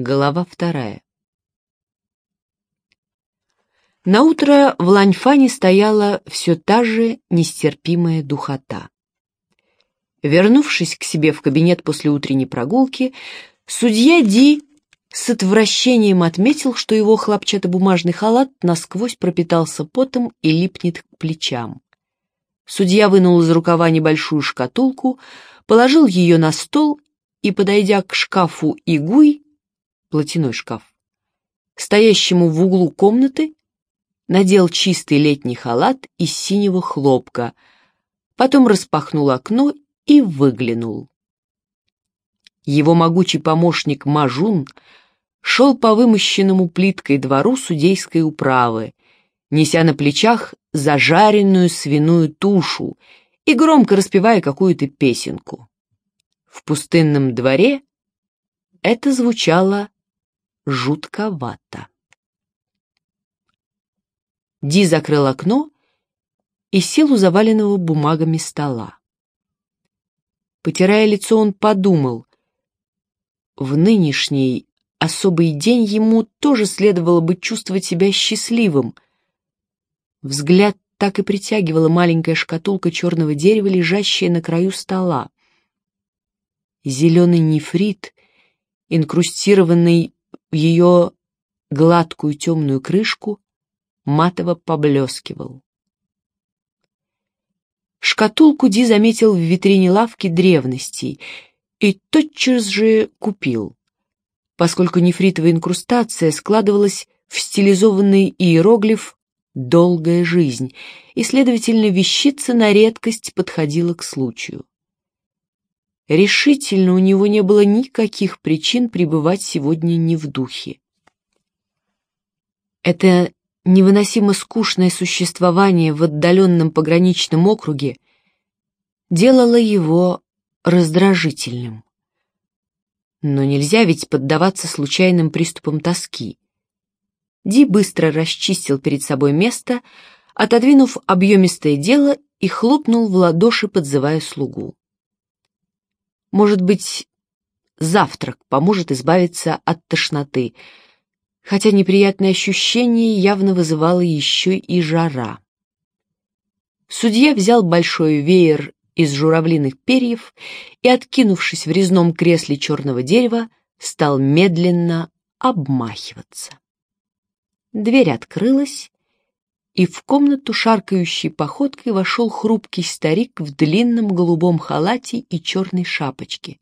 Глава вторая. Наутро в Ланьфане стояла все та же нестерпимая духота. Вернувшись к себе в кабинет после утренней прогулки, судья Ди с отвращением отметил, что его хлопчатобумажный халат насквозь пропитался потом и липнет к плечам. Судья вынул из рукава небольшую шкатулку, положил ее на стол и, подойдя к шкафу Игуй, платяной шкаф, стоящему в углу комнаты, надел чистый летний халат из синего хлопка, потом распахнул окно и выглянул. Его могучий помощник Мажун шел по вымощенному плиткой двору судейской управы, неся на плечах зажаренную свиную тушу и громко распевая какую-то песенку. В пустынном дворе это звучало жутковато. Ди закрыл окно и сел у заваленного бумагами стола. Потирая лицо, он подумал, в нынешний особый день ему тоже следовало бы чувствовать себя счастливым. Взгляд так и притягивала маленькая шкатулка черного дерева, лежащая на краю стола. Зеленый нефрит, инкрустированный ее гладкую темную крышку, матово поблескивал. Шкатулку Ди заметил в витрине лавки древностей и тотчас же купил, поскольку нефритовая инкрустация складывалась в стилизованный иероглиф «долгая жизнь», и, следовательно, вещица на редкость подходила к случаю. Решительно у него не было никаких причин пребывать сегодня не в духе. Это невыносимо скучное существование в отдаленном пограничном округе делало его раздражительным. Но нельзя ведь поддаваться случайным приступам тоски. Ди быстро расчистил перед собой место, отодвинув объемистое дело и хлопнул в ладоши, подзывая слугу. Может быть, завтрак поможет избавиться от тошноты, хотя неприятное ощущение явно вызывало еще и жара. Судья взял большой веер из журавлиных перьев и, откинувшись в резном кресле черного дерева, стал медленно обмахиваться. Дверь открылась, и в комнату шаркающей походкой вошел хрупкий старик в длинном голубом халате и черной шапочке.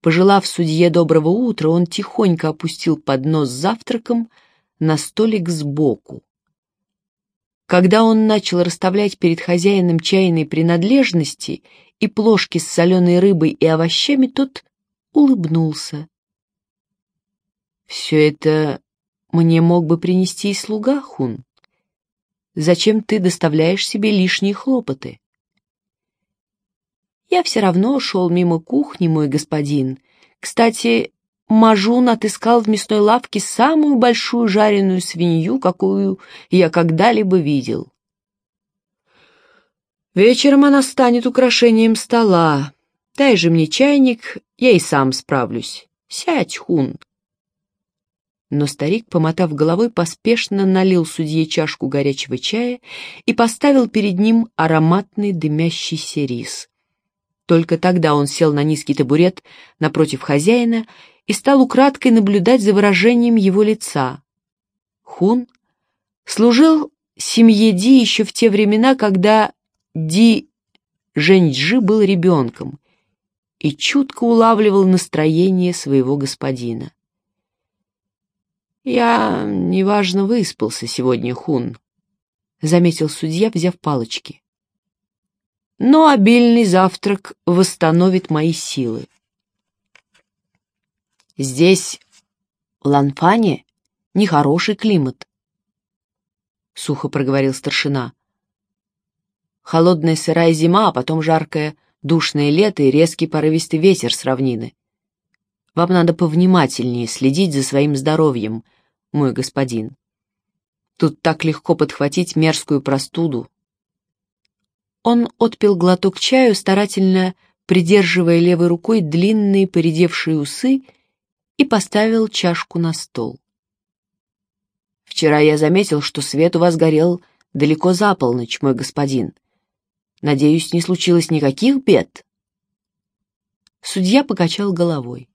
Пожелав судье доброго утра, он тихонько опустил поднос с завтраком на столик сбоку. Когда он начал расставлять перед хозяином чайные принадлежности и плошки с соленой рыбой и овощами, тот улыбнулся. «Все это мне мог бы принести и слуга, Хун. Зачем ты доставляешь себе лишние хлопоты?» Я все равно шел мимо кухни, мой господин. Кстати, Мажун отыскал в мясной лавке самую большую жареную свинью, какую я когда-либо видел. Вечером она станет украшением стола. Дай же мне чайник, я и сам справлюсь. Сядь, Хун. Но старик, помотав головой, поспешно налил судье чашку горячего чая и поставил перед ним ароматный дымящийся рис. Только тогда он сел на низкий табурет напротив хозяина и стал украдкой наблюдать за выражением его лица. Хун служил семье Ди еще в те времена, когда Ди Женьджи был ребенком и чутко улавливал настроение своего господина. «Я неважно выспался сегодня, Хун», — заметил судья, взяв палочки но обильный завтрак восстановит мои силы. Здесь, в Ланфане, нехороший климат, — сухо проговорил старшина. Холодная сырая зима, а потом жаркое душное лето и резкий порывистый ветер с равнины. Вам надо повнимательнее следить за своим здоровьем, мой господин. Тут так легко подхватить мерзкую простуду, он отпил глоток чаю, старательно придерживая левой рукой длинные поредевшие усы, и поставил чашку на стол. «Вчера я заметил, что свет у вас горел далеко за полночь, мой господин. Надеюсь, не случилось никаких бед?» Судья покачал головой.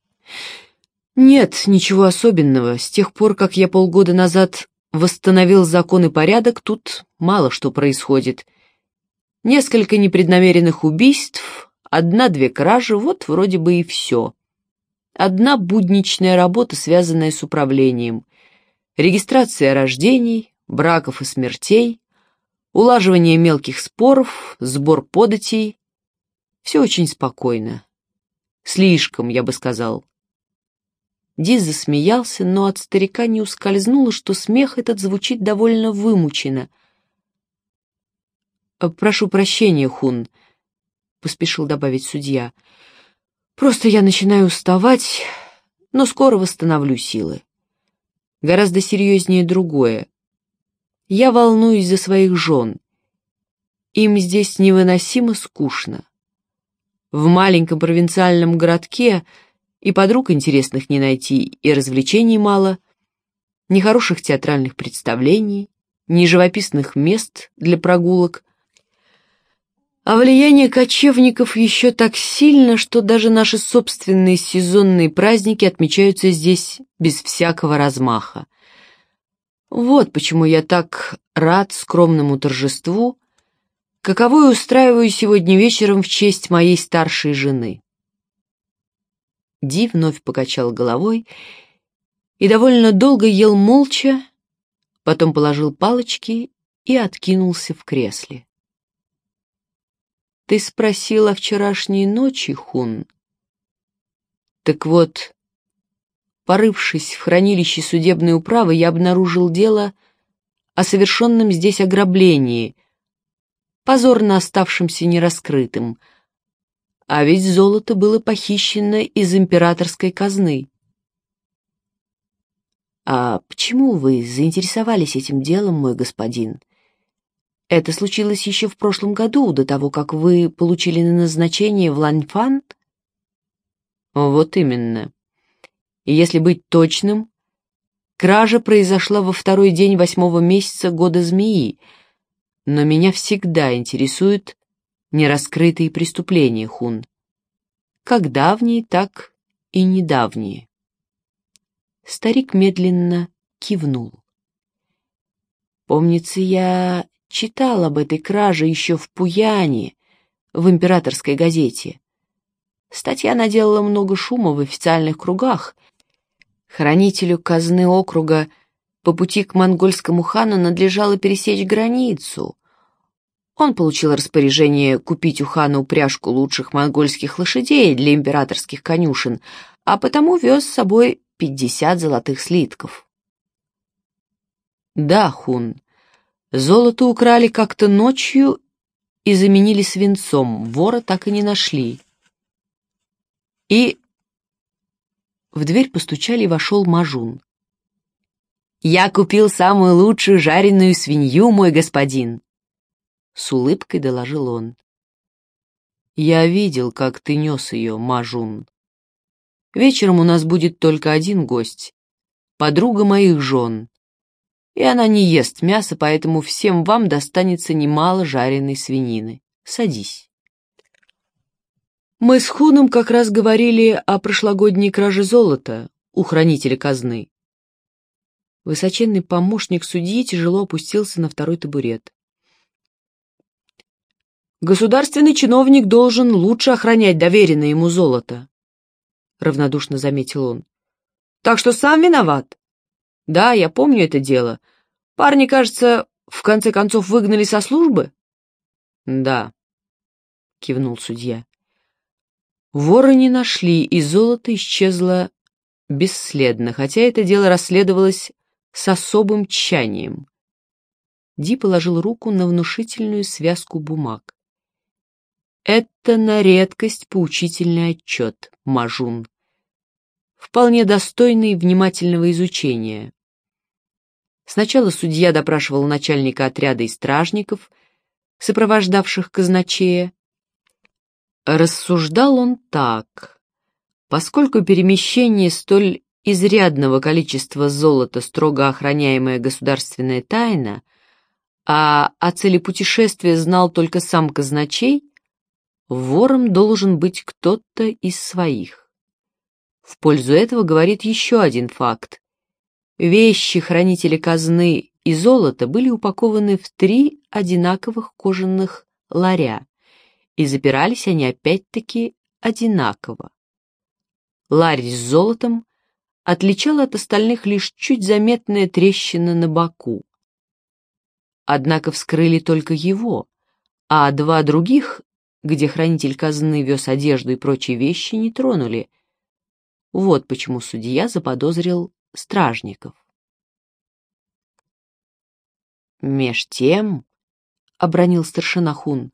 «Нет, ничего особенного. С тех пор, как я полгода назад восстановил закон и порядок, тут мало что происходит. Несколько непреднамеренных убийств, одна-две кражи, вот вроде бы и все. Одна будничная работа, связанная с управлением. Регистрация рождений, браков и смертей, улаживание мелких споров, сбор податей. Все очень спокойно. Слишком, я бы сказал. Диз засмеялся, но от старика не ускользнуло, что смех этот звучит довольно вымученно. «Э, «Прошу прощения, Хун», — поспешил добавить судья. «Просто я начинаю уставать, но скоро восстановлю силы. Гораздо серьезнее другое. Я волнуюсь за своих жен. Им здесь невыносимо скучно. В маленьком провинциальном городке и подруг интересных не найти, и развлечений мало, ни хороших театральных представлений, ни живописных мест для прогулок. А влияние кочевников еще так сильно, что даже наши собственные сезонные праздники отмечаются здесь без всякого размаха. Вот почему я так рад скромному торжеству, каковое устраиваю сегодня вечером в честь моей старшей жены. Ди вновь покачал головой и довольно долго ел молча, потом положил палочки и откинулся в кресле. «Ты спросил о вчерашней ночи, Хун?» «Так вот, порывшись в хранилище судебной управы, я обнаружил дело о совершенном здесь ограблении, позорно оставшемся нераскрытым — а ведь золото было похищено из императорской казны. «А почему вы заинтересовались этим делом, мой господин? Это случилось еще в прошлом году, до того, как вы получили назначение в Ланьфан?» «Вот именно. И если быть точным, кража произошла во второй день восьмого месяца года змеи, но меня всегда интересует нераскрытые преступления хун. Как давние, так и недавние. Старик медленно кивнул. Помнится, я читал об этой краже еще в Пуяне, в императорской газете. Статья наделала много шума в официальных кругах. Хранителю казны округа по пути к монгольскому хану надлежало пересечь границу, он получил распоряжение купить у хана упряжку лучших монгольских лошадей для императорских конюшен, а потому вез с собой пятьдесят золотых слитков. Да, хун, золото украли как-то ночью и заменили свинцом, вора так и не нашли. И в дверь постучали и вошел Мажун. «Я купил самую лучшую жареную свинью, мой господин!» С улыбкой доложил он. «Я видел, как ты нес ее, Мажун. Вечером у нас будет только один гость, подруга моих жен. И она не ест мясо, поэтому всем вам достанется немало жареной свинины. Садись». Мы с Хуном как раз говорили о прошлогодней краже золота у хранителя казны. Высоченный помощник судьи тяжело опустился на второй табурет. Государственный чиновник должен лучше охранять доверенное ему золото, — равнодушно заметил он. Так что сам виноват. Да, я помню это дело. Парни, кажется, в конце концов выгнали со службы? Да, — кивнул судья. Вора не нашли, и золото исчезло бесследно, хотя это дело расследовалось с особым тщанием. Ди положил руку на внушительную связку бумаг. Это на редкость поучительный отчет, Мажун. Вполне достойный внимательного изучения. Сначала судья допрашивал начальника отряда и стражников, сопровождавших казначея. Рассуждал он так. Поскольку перемещение столь изрядного количества золота строго охраняемая государственная тайна, а о цели путешествия знал только сам казначей, вором должен быть кто-то из своих. В пользу этого говорит еще один факт. Вещи хранителя казны и золота были упакованы в три одинаковых кожаных ларя, и запирались они опять-таки одинаково. Ларь с золотом отличала от остальных лишь чуть заметная трещина на боку. Однако вскрыли только его, а два других, где хранитель казны вез одежду и прочие вещи, не тронули. Вот почему судья заподозрил стражников. Меж тем, — обронил старшина Хун,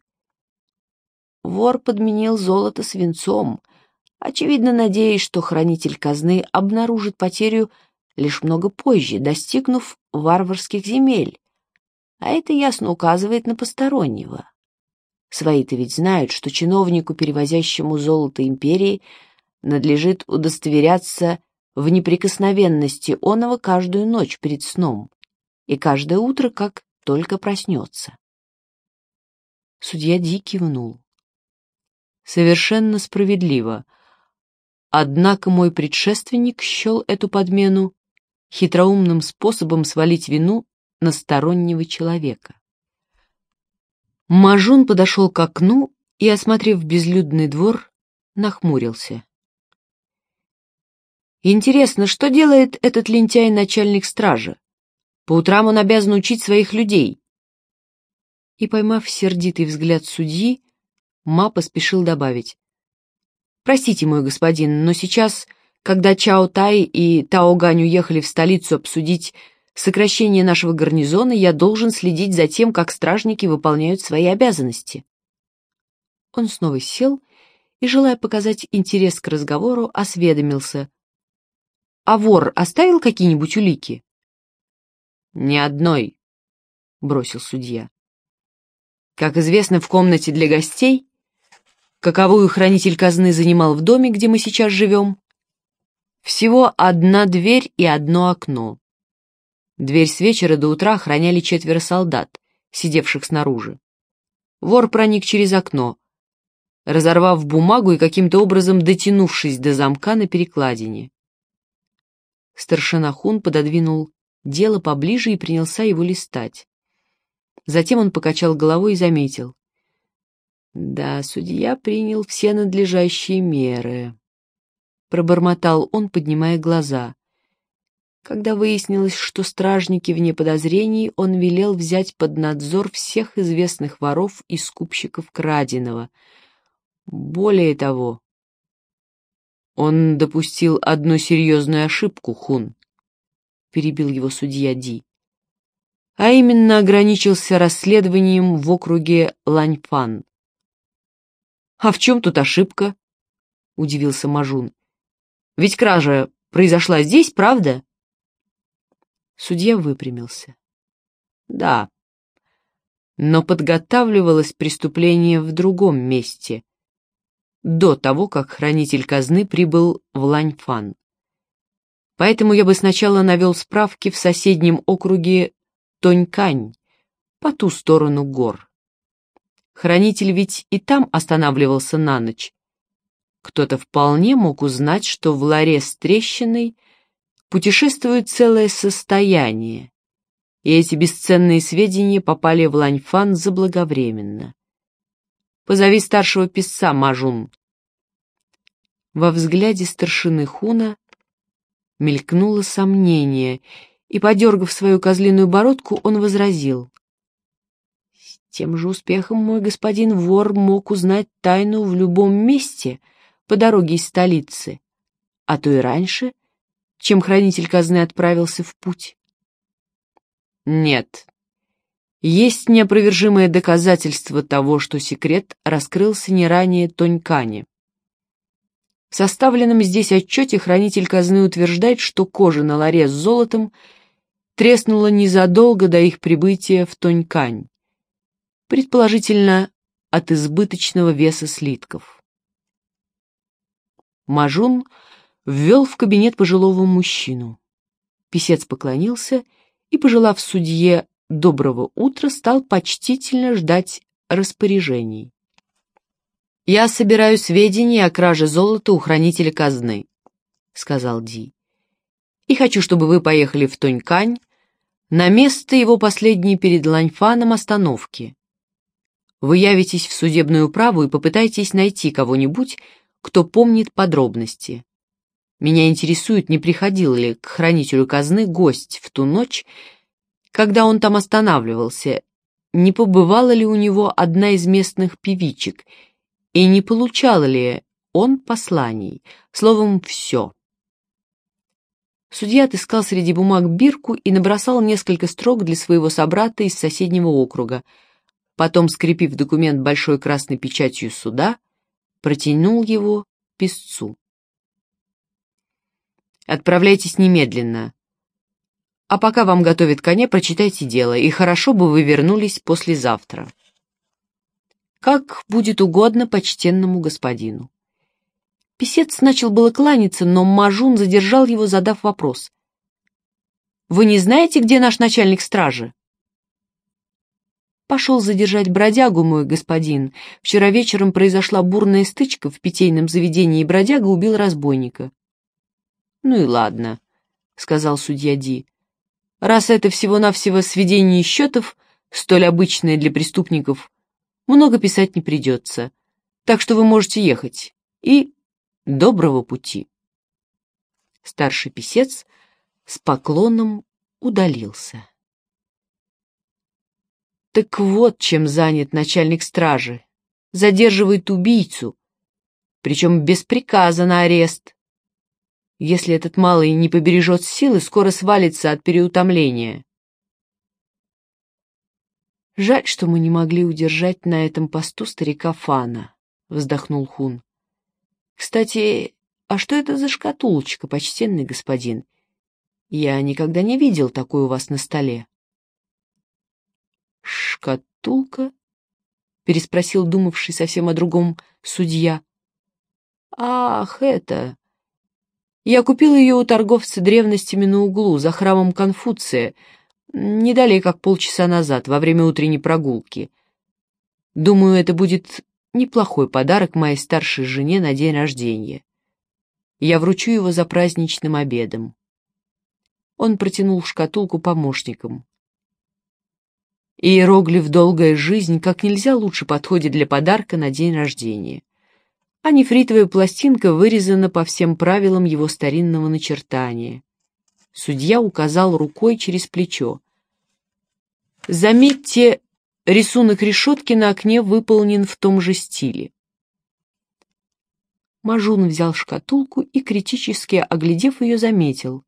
— вор подменил золото свинцом, очевидно надеясь, что хранитель казны обнаружит потерю лишь много позже, достигнув варварских земель. А это ясно указывает на постороннего. Свои-то ведь знают, что чиновнику, перевозящему золото империи, надлежит удостоверяться в неприкосновенности оного каждую ночь перед сном и каждое утро, как только проснется. Судья Ди кивнул. Совершенно справедливо — Однако мой предшественник счел эту подмену хитроумным способом свалить вину на стороннего человека. Мажун подошел к окну и, осмотрев безлюдный двор, нахмурился. «Интересно, что делает этот лентяй начальник стражи? По утрам он обязан учить своих людей». И, поймав сердитый взгляд судьи, Ма поспешил добавить. Простите, мой господин, но сейчас, когда Чао Тай и Тао Гань уехали в столицу обсудить сокращение нашего гарнизона, я должен следить за тем, как стражники выполняют свои обязанности. Он снова сел и, желая показать интерес к разговору, осведомился. «А вор оставил какие-нибудь улики?» «Ни одной», — бросил судья. «Как известно, в комнате для гостей каковую хранитель казны занимал в доме, где мы сейчас живем. Всего одна дверь и одно окно. Дверь с вечера до утра охраняли четверо солдат, сидевших снаружи. Вор проник через окно, разорвав бумагу и каким-то образом дотянувшись до замка на перекладине. Старшина Хун пододвинул дело поближе и принялся его листать. Затем он покачал головой и заметил. Да, судья принял все надлежащие меры. Пробормотал он, поднимая глаза. Когда выяснилось, что стражники вне подозрений, он велел взять под надзор всех известных воров и скупщиков краденого. Более того, он допустил одну серьезную ошибку, Хун, — перебил его судья Ди, — а именно ограничился расследованием в округе Ланьфан. «А в чем тут ошибка?» — удивился Мажун. «Ведь кража произошла здесь, правда?» Судья выпрямился. «Да, но подготавливалось преступление в другом месте, до того, как хранитель казны прибыл в Ланьфан. Поэтому я бы сначала навел справки в соседнем округе Тонькань, по ту сторону гор. Хранитель ведь и там останавливался на ночь. Кто-то вполне мог узнать, что в ларе с трещиной путешествует целое состояние, и эти бесценные сведения попали в Ланьфан заблаговременно. Позови старшего писца, Мажун. Во взгляде старшины Хуна мелькнуло сомнение, и, подергав свою козлиную бородку, он возразил. Тем же успехом мой господин вор мог узнать тайну в любом месте по дороге из столицы, а то и раньше, чем хранитель казны отправился в путь. Нет, есть неопровержимое доказательство того, что секрет раскрылся не ранее Тонькане. В составленном здесь отчете хранитель казны утверждает, что кожа на ларе с золотом треснула незадолго до их прибытия в Тонькань предположительно от избыточного веса слитков. Мажун ввел в кабинет пожилого мужчину. Писец поклонился и, пожелав судье доброго утра, стал почтительно ждать распоряжений. «Я собираю сведения о краже золота у хранителя казны», — сказал Ди. «И хочу, чтобы вы поехали в Тонькань на место его последней перед Ланьфаном остановки. Вы явитесь в судебную управу и попытаетесь найти кого-нибудь, кто помнит подробности. Меня интересует, не приходил ли к хранителю казны гость в ту ночь, когда он там останавливался, не побывала ли у него одна из местных певичек, и не получал ли он посланий, словом, все. Судья отыскал среди бумаг бирку и набросал несколько строк для своего собрата из соседнего округа. Потом, скрепив документ большой красной печатью суда, протянул его писцу. «Отправляйтесь немедленно. А пока вам готовят коня, прочитайте дело, и хорошо бы вы вернулись послезавтра». «Как будет угодно почтенному господину». Песец начал было кланяться, но Мажун задержал его, задав вопрос. «Вы не знаете, где наш начальник стражи?» «Пошел задержать бродягу, мой господин. Вчера вечером произошла бурная стычка в питейном заведении, и бродяга убил разбойника». «Ну и ладно», — сказал судья Ди. «Раз это всего-навсего сведение счетов, столь обычное для преступников, много писать не придется. Так что вы можете ехать. И Доброго пути. Старший писец с поклоном удалился. Так вот, чем занят начальник стражи. Задерживает убийцу, причем без приказа на арест. Если этот малый не побережет силы, скоро свалится от переутомления. «Жаль, что мы не могли удержать на этом посту старика Фана», — вздохнул Хун. Кстати, а что это за шкатулочка, почтенный господин? Я никогда не видел такой у вас на столе. Шкатулка? Переспросил думавший совсем о другом судья. Ах, это... Я купил ее у торговца древностями на углу, за храмом Конфуция, не далее как полчаса назад, во время утренней прогулки. Думаю, это будет Неплохой подарок моей старшей жене на день рождения. Я вручу его за праздничным обедом. Он протянул шкатулку помощникам. Иероглиф «Долгая жизнь» как нельзя лучше подходит для подарка на день рождения. А нефритовая пластинка вырезана по всем правилам его старинного начертания. Судья указал рукой через плечо. Заметьте Рисунок решетки на окне выполнен в том же стиле. Мажун взял шкатулку и, критически оглядев ее, заметил.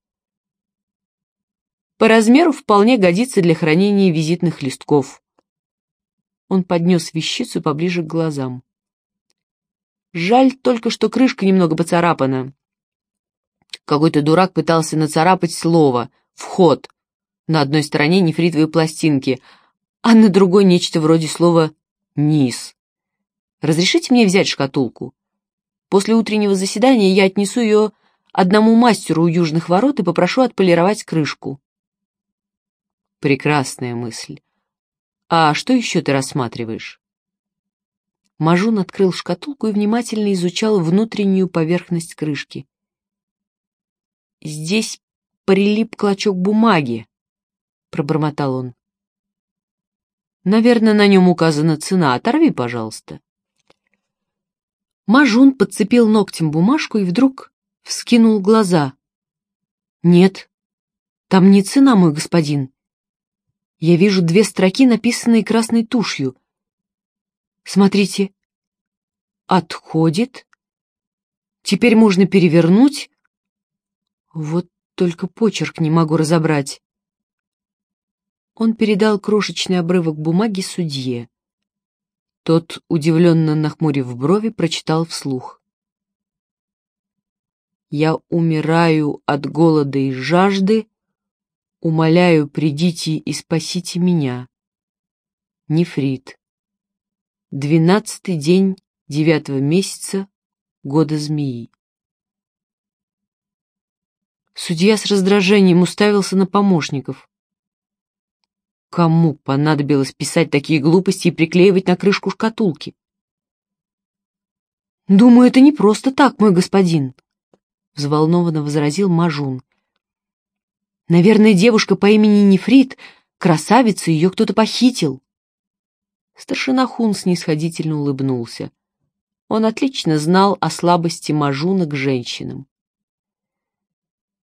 По размеру вполне годится для хранения визитных листков. Он поднес вещицу поближе к глазам. Жаль только, что крышка немного поцарапана. Какой-то дурак пытался нацарапать слово «вход» на одной стороне нефритовой пластинки — а на другой нечто вроде слова «низ». Разрешите мне взять шкатулку? После утреннего заседания я отнесу ее одному мастеру у южных ворот и попрошу отполировать крышку. Прекрасная мысль. А что еще ты рассматриваешь? Мажун открыл шкатулку и внимательно изучал внутреннюю поверхность крышки. «Здесь прилип клочок бумаги», — пробормотал он. Наверное, на нем указана цена. Оторви, пожалуйста. Мажун подцепил ногтем бумажку и вдруг вскинул глаза. «Нет, там не цена, мой господин. Я вижу две строки, написанные красной тушью. Смотрите. Отходит. Теперь можно перевернуть. Вот только почерк не могу разобрать. Он передал крошечный обрывок бумаги судье. Тот, удивленно нахмурив брови, прочитал вслух. «Я умираю от голода и жажды, умоляю, придите и спасите меня. Нефрит. Двенадцатый день девятого месяца года змеи. Судья с раздражением уставился на помощников. Кому понадобилось писать такие глупости и приклеивать на крышку шкатулки? «Думаю, это не просто так, мой господин», — взволнованно возразил Мажун. «Наверное, девушка по имени Нефрит, красавица, ее кто-то похитил». Старшина Хун снисходительно улыбнулся. Он отлично знал о слабости Мажуна к женщинам.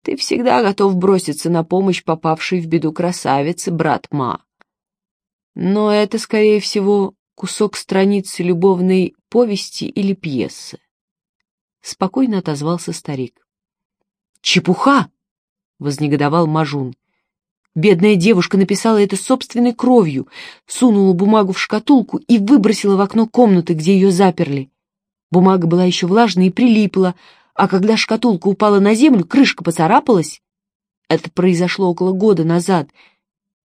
Ты всегда готов броситься на помощь попавшей в беду красавице, брат Ма. Но это, скорее всего, кусок страницы любовной повести или пьесы. Спокойно отозвался старик. «Чепуха!» — вознегодовал Мажун. Бедная девушка написала это собственной кровью, сунула бумагу в шкатулку и выбросила в окно комнаты, где ее заперли. Бумага была еще влажной и прилипла, а когда шкатулка упала на землю, крышка поцарапалась. Это произошло около года назад.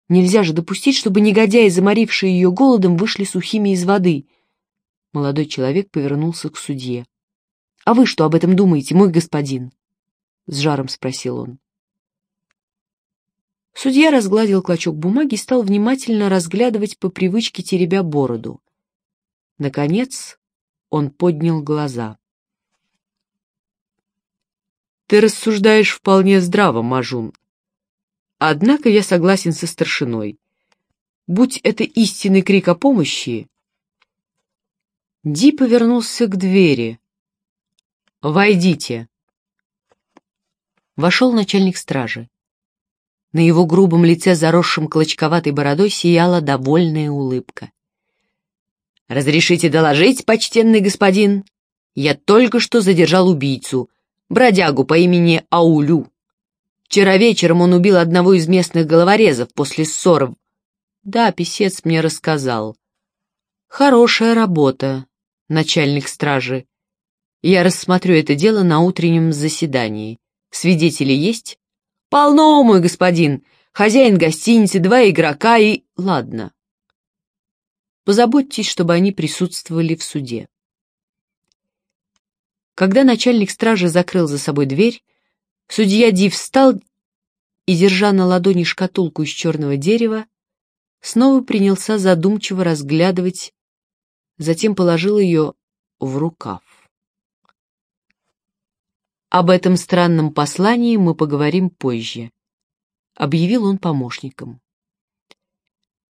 Нельзя же допустить, чтобы негодяи, заморившие ее голодом, вышли сухими из воды. Молодой человек повернулся к судье. — А вы что об этом думаете, мой господин? — с жаром спросил он. Судья разгладил клочок бумаги и стал внимательно разглядывать по привычке теребя бороду. Наконец он поднял глаза. Ты рассуждаешь вполне здраво, Мажун. Однако я согласен со старшиной. Будь это истинный крик о помощи... Ди повернулся к двери. «Войдите!» Вошел начальник стражи. На его грубом лице, заросшем клочковатой бородой, сияла довольная улыбка. «Разрешите доложить, почтенный господин? Я только что задержал убийцу, бродягу по имени Аулю. Вчера вечером он убил одного из местных головорезов после ссоров. Да, писец мне рассказал. Хорошая работа, начальник стражи. Я рассмотрю это дело на утреннем заседании. Свидетели есть? Полно, мой господин. Хозяин гостиницы, два игрока и... Ладно. Позаботьтесь, чтобы они присутствовали в суде. Когда начальник стражи закрыл за собой дверь, судья Ди встал и, держа на ладони шкатулку из черного дерева, снова принялся задумчиво разглядывать, затем положил ее в рукав. Об этом странном послании мы поговорим позже, объявил он помощникам.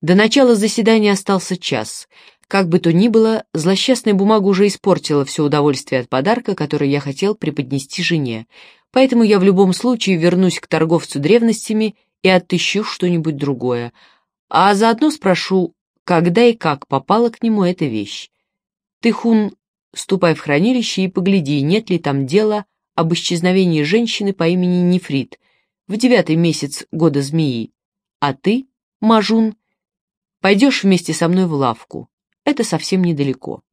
До начала заседания остался час — как бы то ни было, злосчастная бумага уже испортила все удовольствие от подарка, который я хотел преподнести жене, поэтому я в любом случае вернусь к торговцу древностями и отыщу что-нибудь другое, а заодно спрошу, когда и как попала к нему эта вещь. Ты, Хун, ступай в хранилище и погляди, нет ли там дела об исчезновении женщины по имени Нефрит в девятый месяц года змеи, а ты, Мажун, пойдешь вместе со мной в лавку. Это совсем недалеко.